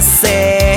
céu.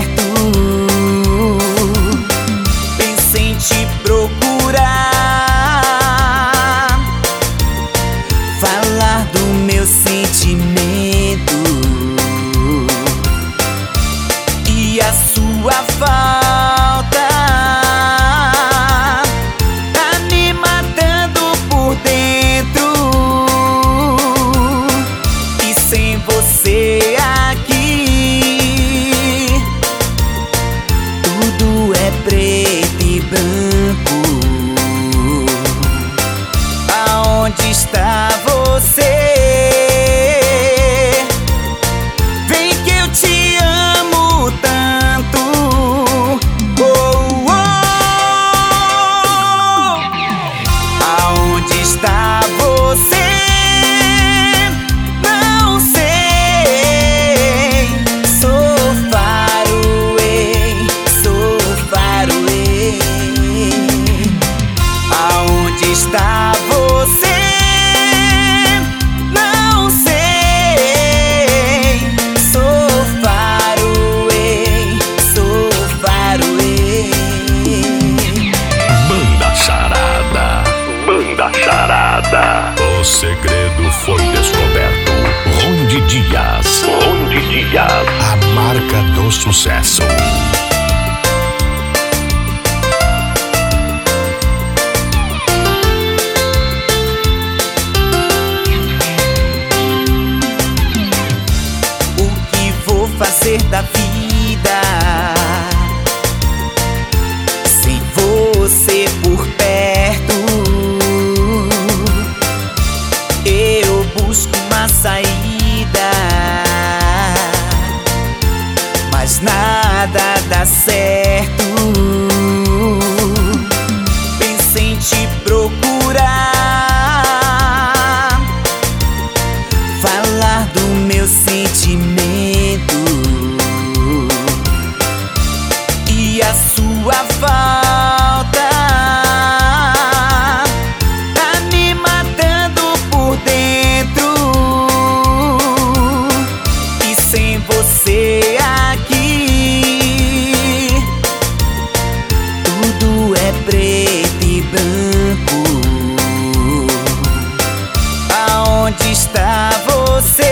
da charada. O segredo foi descoberto. Ronde Dias. Ronde Dias. A marca do sucesso. O que vou fazer da vida? nada dá certo. Onde está você?